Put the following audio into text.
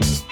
Bye.